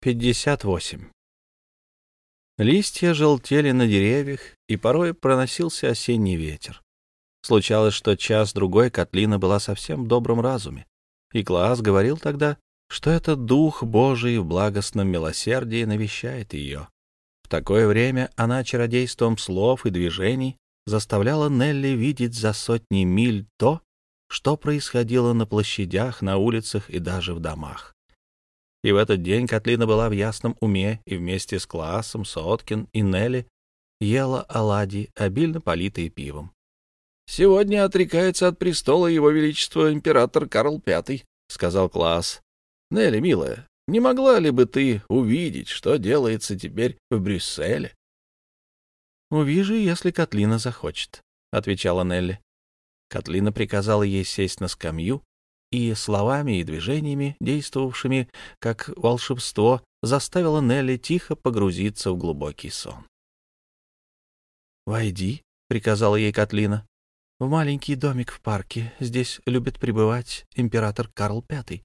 58. Листья желтели на деревьях, и порой проносился осенний ветер. Случалось, что час-другой Котлина была совсем в добром разуме, и Клаас говорил тогда, что это Дух Божий в благостном милосердии навещает ее. В такое время она чародейством слов и движений заставляла Нелли видеть за сотни миль то, что происходило на площадях, на улицах и даже в домах. И в этот день Котлина была в ясном уме и вместе с Классом, Соткин и Нелли ела оладьи, обильно политые пивом. «Сегодня отрекается от престола его величества император Карл V», — сказал Класс. «Нелли, милая, не могла ли бы ты увидеть, что делается теперь в Брюсселе?» «Увижу, если Котлина захочет», — отвечала Нелли. Котлина приказала ей сесть на скамью, и словами и движениями, действовавшими как волшебство, заставила Нелли тихо погрузиться в глубокий сон. «Войди», — приказала ей Котлина, — «в маленький домик в парке. Здесь любит пребывать император Карл V».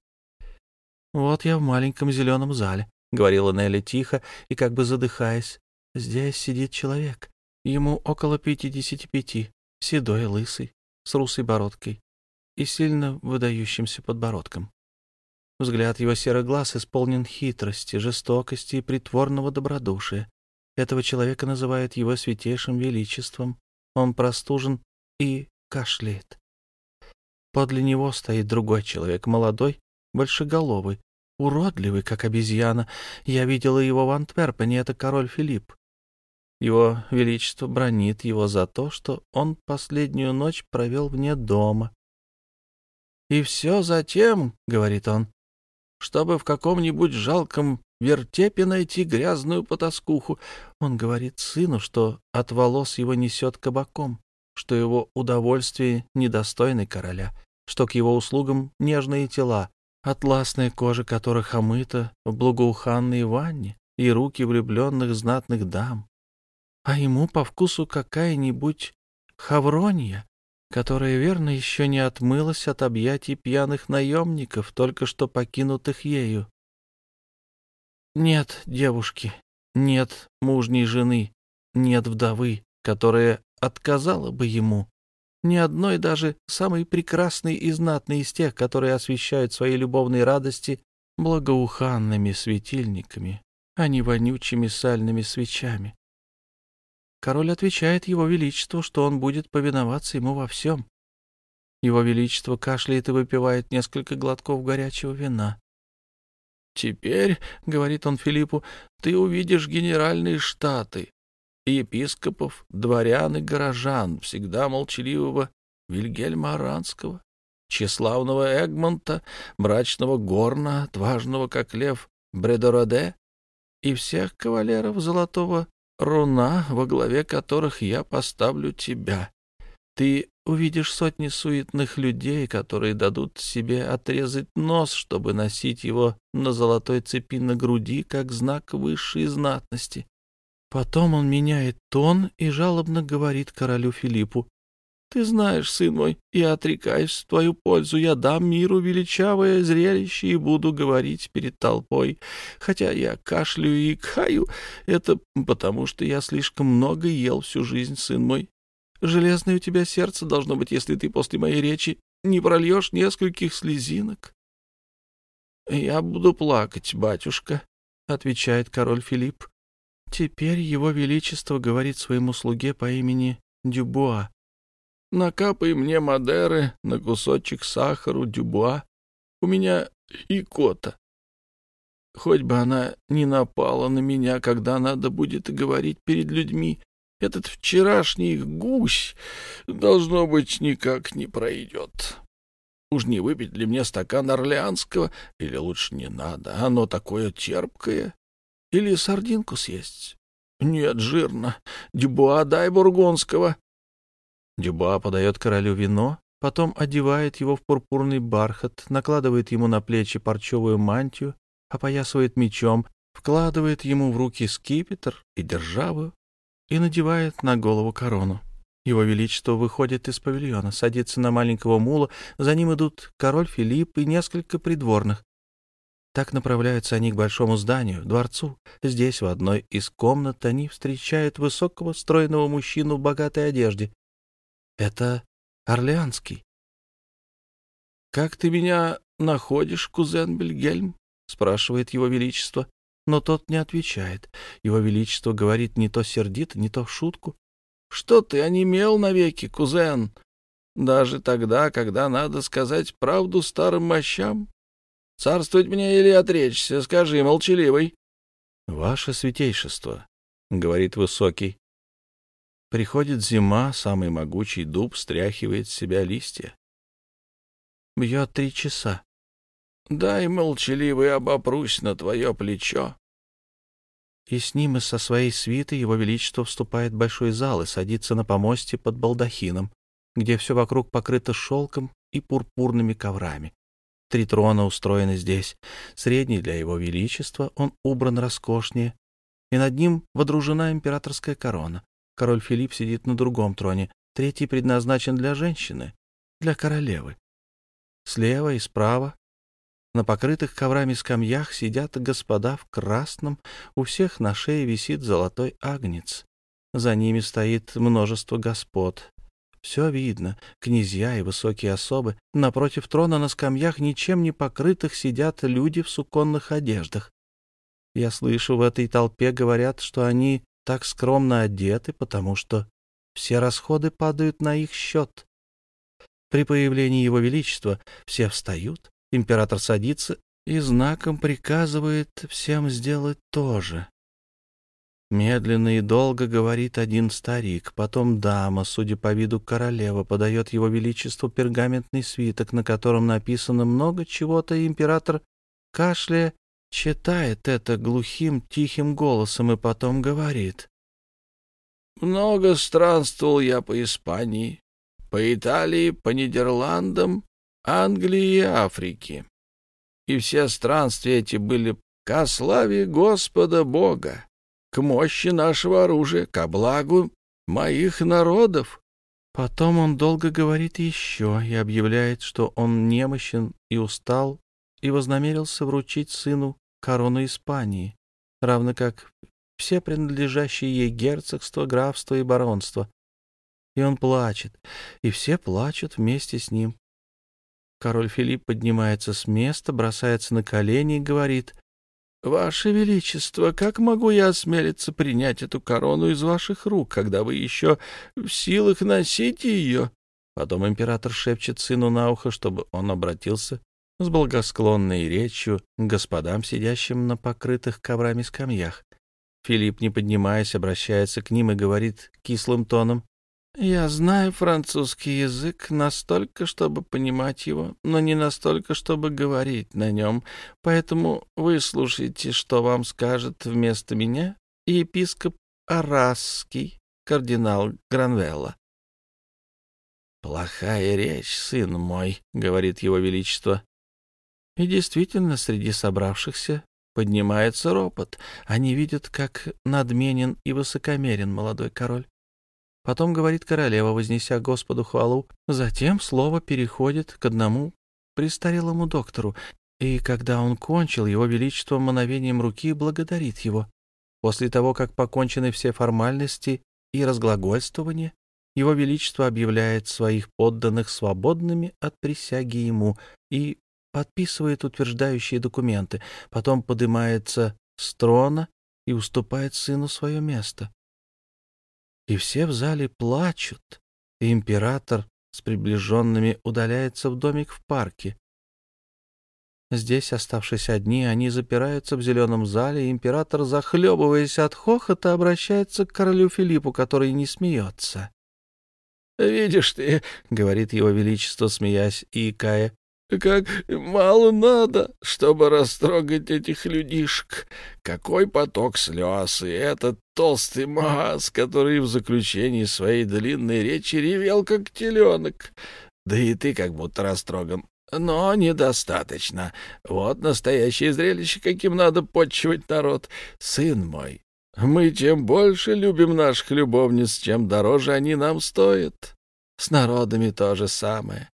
«Вот я в маленьком зеленом зале», — говорила Нелли тихо и как бы задыхаясь. «Здесь сидит человек. Ему около пятидесяти пяти, седой, лысый, с русой бородкой и сильно выдающимся подбородком. Взгляд его серых глаз исполнен хитрости, жестокости и притворного добродушия. Этого человека называют его святейшим величеством. Он простужен и кашляет. Подле него стоит другой человек, молодой, большеголовый, уродливый, как обезьяна. Я видела его в Антверпене, это король Филипп. Его Величество бронит его за то, что он последнюю ночь провел вне дома, и все затем, — говорит он, — чтобы в каком-нибудь жалком вертепе найти грязную потаскуху. Он говорит сыну, что от волос его несет кабаком, что его удовольствие недостойны короля, что к его услугам нежные тела, атласная кожа которых омыта в благоуханной ванне и руки влюбленных знатных дам. А ему по вкусу какая-нибудь хавронья, которая, верно, еще не отмылась от объятий пьяных наемников, только что покинутых ею. Нет девушки, нет мужней жены, нет вдовы, которая отказала бы ему, ни одной даже самой прекрасной и знатной из тех, которые освещают свои любовные радости благоуханными светильниками, а не вонючими сальными свечами. Король отвечает его величеству, что он будет повиноваться ему во всем. Его величество кашляет и выпивает несколько глотков горячего вина. «Теперь, — говорит он Филиппу, — ты увидишь генеральные штаты, епископов, дворян и горожан, всегда молчаливого Вильгельма Аранского, тщеславного Эгмонта, мрачного Горна, отважного, как лев, Бредороде, и всех кавалеров золотого руна, во главе которых я поставлю тебя. Ты увидишь сотни суетных людей, которые дадут себе отрезать нос, чтобы носить его на золотой цепи на груди, как знак высшей знатности. Потом он меняет тон и жалобно говорит королю Филиппу, ты знаешь, сын мой, я отрекаюсь в твою пользу, я дам миру величавое зрелище и буду говорить перед толпой. Хотя я кашляю и каю, это потому что я слишком много ел всю жизнь, сын мой. Железное у тебя сердце должно быть, если ты после моей речи не прольешь нескольких слезинок. — Я буду плакать, батюшка, — отвечает король Филипп. Теперь его величество говорит своему слуге по имени Дюбуа, Накапай мне Мадеры на кусочек сахару, дюбуа. У меня икота. Хоть бы она не напала на меня, когда надо будет говорить перед людьми. Этот вчерашний гусь, должно быть, никак не пройдет. Уж не выпить ли мне стакан орлеанского, или лучше не надо, оно такое терпкое. Или сардинку съесть? Нет, жирно. Дюбуа дай бургундского. Дюба подает королю вино, потом одевает его в пурпурный бархат, накладывает ему на плечи парчевую мантию, опоясывает мечом, вкладывает ему в руки скипетр и державу и надевает на голову корону. Его Величество выходит из павильона, садится на маленького мула, за ним идут король Филипп и несколько придворных. Так направляются они к большому зданию, дворцу. Здесь, в одной из комнат, они встречают высокого, стройного мужчину в богатой одежде. Это Орлеанский. «Как ты меня находишь, кузен Бельгельм?» — спрашивает его величество. Но тот не отвечает. Его величество говорит не то сердито, не то в шутку. «Что ты онемел навеки, кузен? Даже тогда, когда надо сказать правду старым мощам? Царствовать мне или отречься, скажи, молчаливый. — Ваше святейшество, — говорит высокий. Приходит зима, самый могучий дуб стряхивает с себя листья. Бьет три часа. Дай, молчаливый, обопрусь на твое плечо. И с ним и со своей свитой его величество вступает в большой зал и садится на помосте под балдахином, где все вокруг покрыто шелком и пурпурными коврами. Три трона устроены здесь. Средний для его величества, он убран роскошнее, и над ним водружена императорская корона. Король Филипп сидит на другом троне, третий предназначен для женщины, для королевы. Слева и справа на покрытых коврами скамьях сидят господа в красном, у всех на шее висит золотой агнец. За ними стоит множество господ, все видно. Князья и высокие особы. Напротив трона на скамьях, ничем не покрытых, сидят люди в суконных одеждах. Я слышу, в этой толпе говорят, что они так скромно одеты, потому что все расходы падают на их счет. При появлении Его Величества все встают, император садится и знаком приказывает всем сделать то же. Медленно и долго говорит один старик, потом дама, судя по виду королева, подает его величеству пергаментный свиток, на котором написано много чего-то, и император, кашляя, читает это глухим, тихим голосом и потом говорит. «Много странствовал я по Испании, по Италии, по Нидерландам, Англии и Африке. И все странствия эти были ко славе Господа Бога к мощи нашего оружия, ко благу моих народов. Потом он долго говорит еще и объявляет, что он немощен и устал, и вознамерился вручить сыну корону Испании, равно как все принадлежащие ей герцогства, графства и баронства. И он плачет, и все плачут вместе с ним. Король Филипп поднимается с места, бросается на колени и говорит, «Ваше Величество, как могу я осмелиться принять эту корону из ваших рук, когда вы еще в силах носить ее?» Потом император шепчет сыну на ухо, чтобы он обратился с благосклонной речью к господам, сидящим на покрытых коврами скамьях. Филипп, не поднимаясь, обращается к ним и говорит кислым тоном, я знаю французский язык настолько, чтобы понимать его, но не настолько, чтобы говорить на нем, поэтому выслушайте, что вам скажет вместо меня епископ Арасский, кардинал Гранвелла. «Плохая речь, сын мой», — говорит его величество. И действительно, среди собравшихся поднимается ропот. Они видят, как надменен и высокомерен молодой король. Потом говорит королева, вознеся Господу хвалу. Затем слово переходит к одному престарелому доктору, и когда он кончил, его величество мановением руки благодарит его. После того, как покончены все формальности и разглагольствования, его величество объявляет своих подданных свободными от присяги ему и подписывает утверждающие документы, потом поднимается с трона и уступает сыну свое место и все в зале плачут, и император с приближенными удаляется в домик в парке. Здесь, оставшись одни, они запираются в зеленом зале, и император, захлебываясь от хохота, обращается к королю Филиппу, который не смеется. — Видишь ты, — говорит его величество, смеясь и икая, как мало надо, чтобы растрогать этих людишек. Какой поток слез, и этот толстый маз, который в заключении своей длинной речи ревел, как теленок. Да и ты как будто растроган. Но недостаточно. Вот настоящее зрелище, каким надо подчивать народ. Сын мой, мы чем больше любим наших любовниц, чем дороже они нам стоят. С народами то же самое.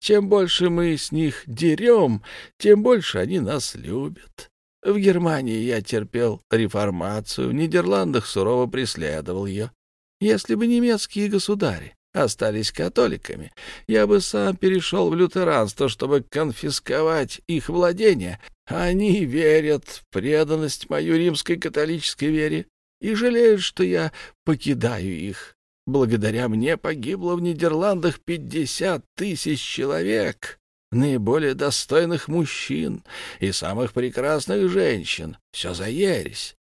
Чем больше мы с них дерем, тем больше они нас любят. В Германии я терпел реформацию, в Нидерландах сурово преследовал ее. Если бы немецкие государи остались католиками, я бы сам перешел в лютеранство, чтобы конфисковать их владения. Они верят в преданность мою римской католической вере и жалеют, что я покидаю их. Благодаря мне погибло в Нидерландах пятьдесят тысяч человек, наиболее достойных мужчин и самых прекрасных женщин. Все за ересь.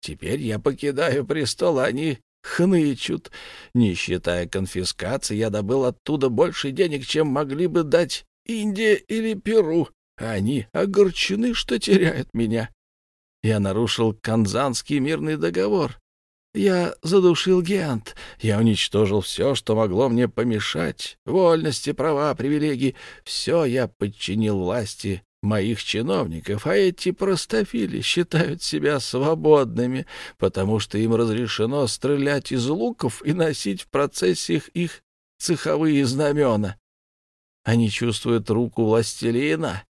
Теперь я покидаю престол, а они хнычут. Не считая конфискации, я добыл оттуда больше денег, чем могли бы дать Индия или Перу. Они огорчены, что теряют меня. Я нарушил Канзанский мирный договор. Я задушил Гент. Я уничтожил все, что могло мне помешать. Вольности, права, привилегии. Все я подчинил власти моих чиновников, а эти простофили считают себя свободными, потому что им разрешено стрелять из луков и носить в процессиях их цеховые знамена. Они чувствуют руку властелина,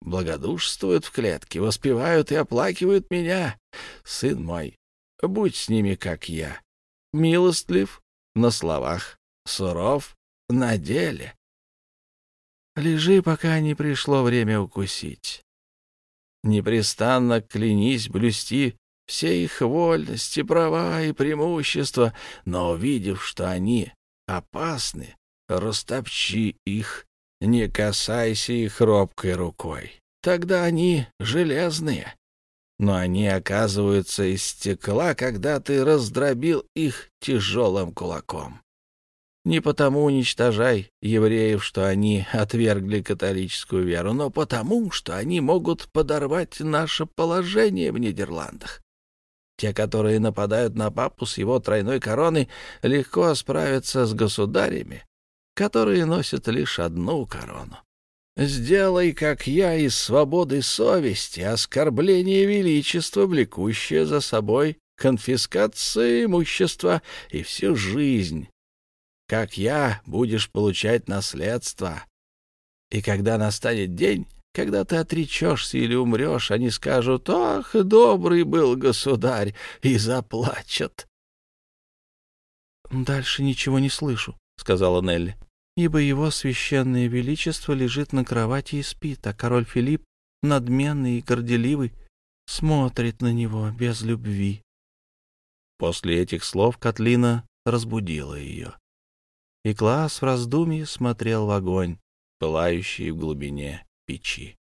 благодушствуют в клетке, воспевают и оплакивают меня. Сын мой, будь с ними, как я, милостлив на словах, суров на деле. Лежи, пока не пришло время укусить. Непрестанно клянись блюсти все их вольности, права и преимущества, но, увидев, что они опасны, растопчи их, не касайся их робкой рукой. Тогда они железные, но они оказываются из стекла, когда ты раздробил их тяжелым кулаком. Не потому уничтожай евреев, что они отвергли католическую веру, но потому, что они могут подорвать наше положение в Нидерландах. Те, которые нападают на папу с его тройной короной, легко справятся с государями, которые носят лишь одну корону. Сделай, как я, из свободы совести, оскорбление величества, влекущее за собой конфискация имущества и всю жизнь как я, будешь получать наследство. И когда настанет день, когда ты отречешься или умрешь, они скажут, «Ах, добрый был государь!» и заплачут. «Дальше ничего не слышу», — сказала Нелли, «ибо его священное величество лежит на кровати и спит, а король Филипп, надменный и горделивый, смотрит на него без любви». После этих слов Котлина разбудила ее и Класс в раздумье смотрел в огонь, пылающий в глубине печи.